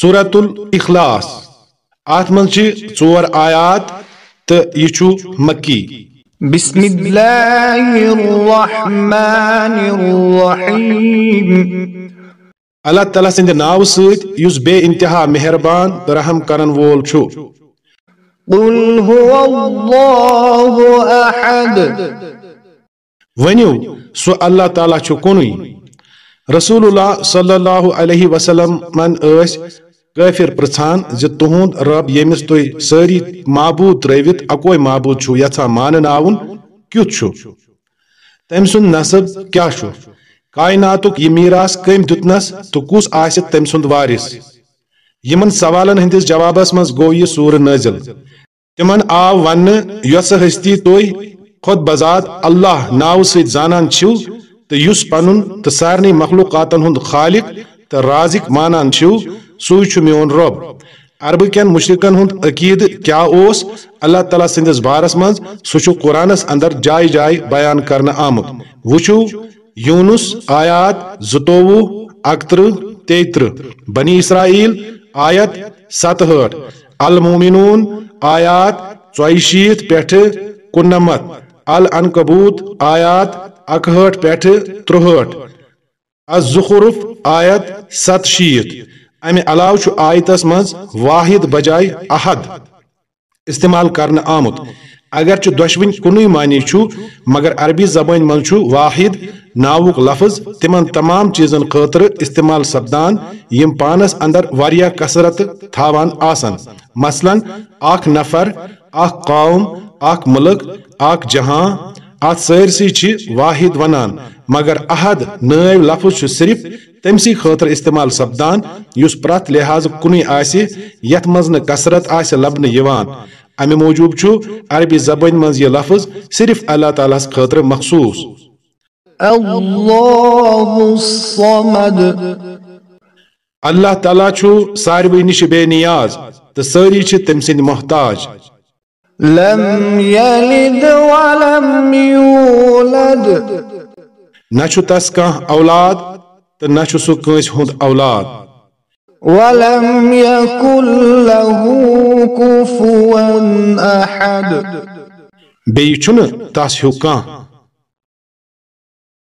سورت الاخلاص ات من ژور آیات تو یہ مکی۔ بسم اللہ الرحمن الرحیم۔ اللہ تعالیٰ سند ناو ست یس بے انتہا مہربان رحم کرن وول چھو قل هو اللہ احد ونیو سو اللہ تعالیٰ چھو کنوی رسول اللہ صلی اللہ علیہ وسلم من اس کافر پرچان ز تہند رب یمس تھی ساری معبود تروت اکوے معبود چھو یھان مان آون کیت چھو؟ تم سند نصب کیا چھو؟ کائناتک یہ میراث کم دتنس تو کس آس تم سند وارث؟ یمن سوالن ہندس جوابس مز گو یہ سور نازل تمن آو ون یس ہستی تھی خود بذات اللہ ناو سۭتۍ زانان چھو تو یس پنن تو سارنی مخلوقاتن ہند خالق تو رازق مانان چھو سوئی میون رب عرب کن مشرقن ہند عقید کیا اوس اللہ تعالیٰ سندس بارس مز سہ قرآنس اندر جائے جائے بیان کرنا آمت وچو یونس آیات زتوہ اکتر تیتر بنی اسرائیل آیت ست ہٹ المومنون آیات ژۄیہِ پٮ۪ٹھ کُننمتھ العنکبوت آیات اکہٲٹھ پٮ۪ٹھ ترٛہٲٹھ الزخرف، آیت ست شیت۔ امہ علاوہ چھ آیتس مز واحد بجائے احد۔ استعمال کرنا آمت اگرچہ دشوین کنوی معنی چھو مگر عربی زبان من چھو واحد ناوک لفظ، تمن تمام چیزن خاطر استعمال سپدان، یم پانس اندر واریا کسرت تھاوان آسن۔ مثلا اخ نفر اخ قوم اخ ملک اخ جہاں ات سرسی چھ واحد ونان۔ مگر احد نائب لفظ صرف تمسی خاطر استعمال سپدان اس پرت لحاظ کنی آسی یت مز کسرت آس لبن یوان۔ امہ موجوب عربی زبان مز یہ لفظ صرف اللہ تعالیٰ خاطر مخصوص۔ اللہ الصمد۔ اللہ تعالیٰ ساروی نش بے نیاز تو ساری تم سند محتاج۔ لم يلد ولم يولد نہ چھ تس کان اولاد تو نہ چھ سہ کنس ہند اولاد۔ ولم يكن له كفوا احد۔ بیٚیہِ چھُنہٕ تس ہیوٗ کانٛہہ۔